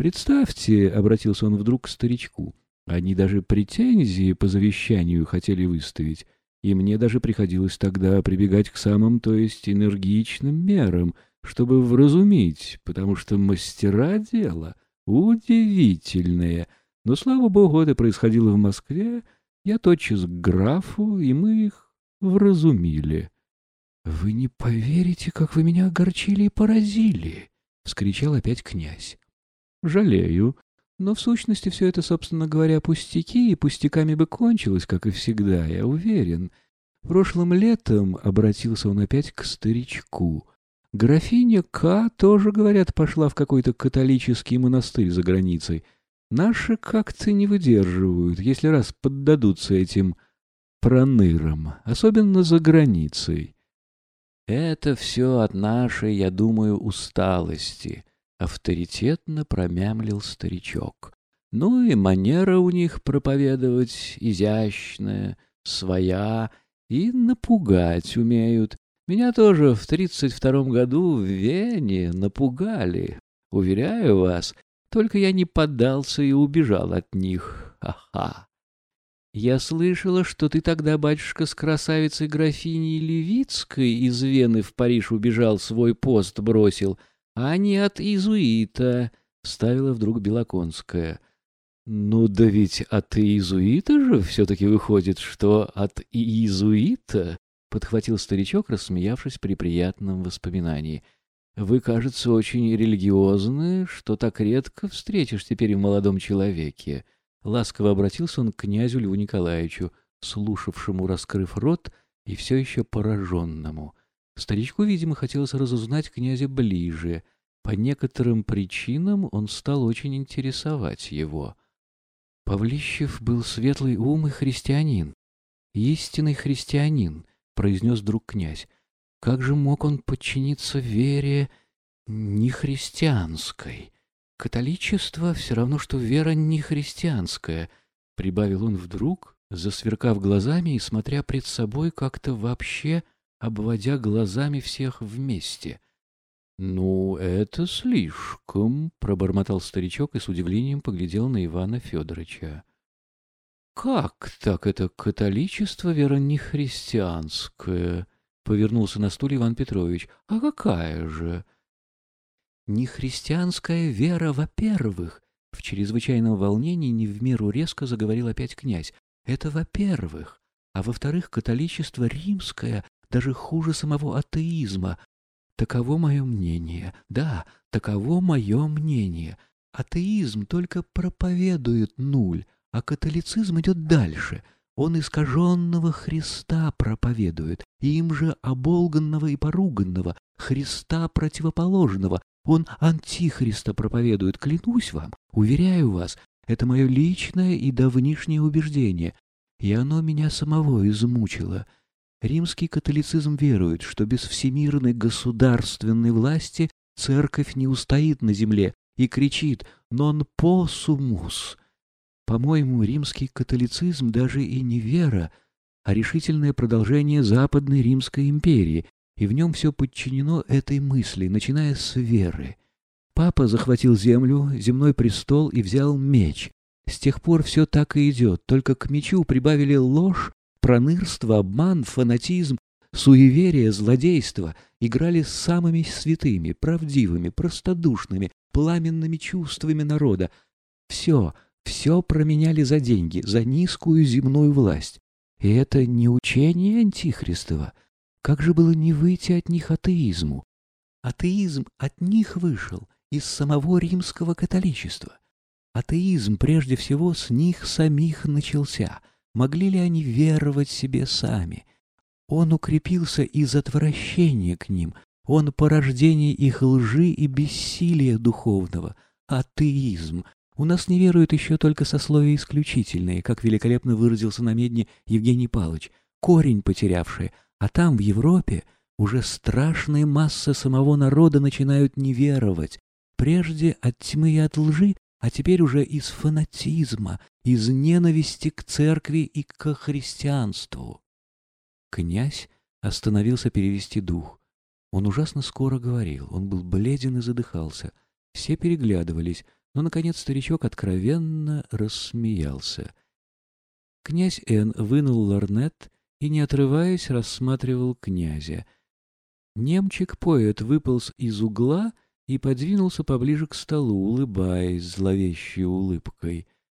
Представьте, — обратился он вдруг к старичку, — они даже претензии по завещанию хотели выставить, и мне даже приходилось тогда прибегать к самым, то есть энергичным мерам, чтобы вразумить, потому что мастера дела удивительные. Но, слава богу, это происходило в Москве, я тотчас к графу, и мы их вразумили. — Вы не поверите, как вы меня огорчили и поразили! — вскричал опять князь. — Жалею. Но в сущности все это, собственно говоря, пустяки, и пустяками бы кончилось, как и всегда, я уверен. Прошлым летом обратился он опять к старичку. Графиня К. тоже, говорят, пошла в какой-то католический монастырь за границей. Наши как-то не выдерживают, если раз поддадутся этим пронырам, особенно за границей. Это все от нашей, я думаю, усталости, авторитетно промямлил старичок. Ну и манера у них проповедовать изящная, своя, и напугать умеют. Меня тоже в тридцать втором году в Вене напугали. Уверяю вас, только я не поддался и убежал от них. Ха-ха. Я слышала, что ты тогда, батюшка, с красавицей графиней Левицкой из Вены в Париж убежал, свой пост бросил, а не от иезуита, — вставила вдруг Белоконская. — Ну да ведь от иезуита же все-таки выходит, что от иезуита, — подхватил старичок, рассмеявшись при приятном воспоминании. — Вы, кажется, очень религиозны, что так редко встретишь теперь в молодом человеке. — Ласково обратился он к князю Льву Николаевичу, слушавшему, раскрыв рот, и все еще пораженному. Старичку, видимо, хотелось разузнать князя ближе. По некоторым причинам он стал очень интересовать его. Павлищев был светлый ум и христианин. Истинный христианин, произнес друг князь. Как же мог он подчиниться вере нехристианской? «Католичество все равно, что вера не христианская», — прибавил он вдруг, засверкав глазами и смотря пред собой как-то вообще, обводя глазами всех вместе. «Ну, это слишком», — пробормотал старичок и с удивлением поглядел на Ивана Федоровича. «Как так это католичество, вера не христианская?» — повернулся на стуле Иван Петрович. «А какая же?» Не христианская вера, во-первых, в чрезвычайном волнении не в меру резко заговорил опять князь. Это во-первых. А во-вторых, католичество римское даже хуже самого атеизма. Таково мое мнение. Да, таково мое мнение. Атеизм только проповедует нуль, а католицизм идет дальше. Он искаженного Христа проповедует, им же оболганного и поруганного, Христа противоположного, он антихриста проповедует, клянусь вам, уверяю вас, это мое личное и давнишнее убеждение, и оно меня самого измучило. Римский католицизм верует, что без всемирной государственной власти церковь не устоит на земле и кричит «non possumus». По-моему, римский католицизм даже и не вера, а решительное продолжение Западной Римской империи, и в нем все подчинено этой мысли, начиная с веры. Папа захватил землю, земной престол и взял меч. С тех пор все так и идет, только к мечу прибавили ложь, пронырство, обман, фанатизм, суеверие, злодейство, играли с самыми святыми, правдивыми, простодушными, пламенными чувствами народа. Все, все променяли за деньги, за низкую земную власть. И это не учение Антихристова, как же было не выйти от них атеизму? Атеизм от них вышел, из самого римского католичества. Атеизм прежде всего с них самих начался. Могли ли они веровать себе сами? Он укрепился из отвращения к ним, он порождение их лжи и бессилия духовного. Атеизм. У нас не веруют еще только сословия исключительные, как великолепно выразился на медне Евгений Павлович, корень потерявший, а там, в Европе, уже страшные массы самого народа начинают не веровать. Прежде от тьмы и от лжи, а теперь уже из фанатизма, из ненависти к церкви и к христианству. Князь остановился перевести дух. Он ужасно скоро говорил, он был бледен и задыхался. Все переглядывались, Но, наконец, старичок откровенно рассмеялся. Князь Н. вынул лорнет и, не отрываясь, рассматривал князя. Немчик-поэт выполз из угла и подвинулся поближе к столу, улыбаясь зловещей улыбкой —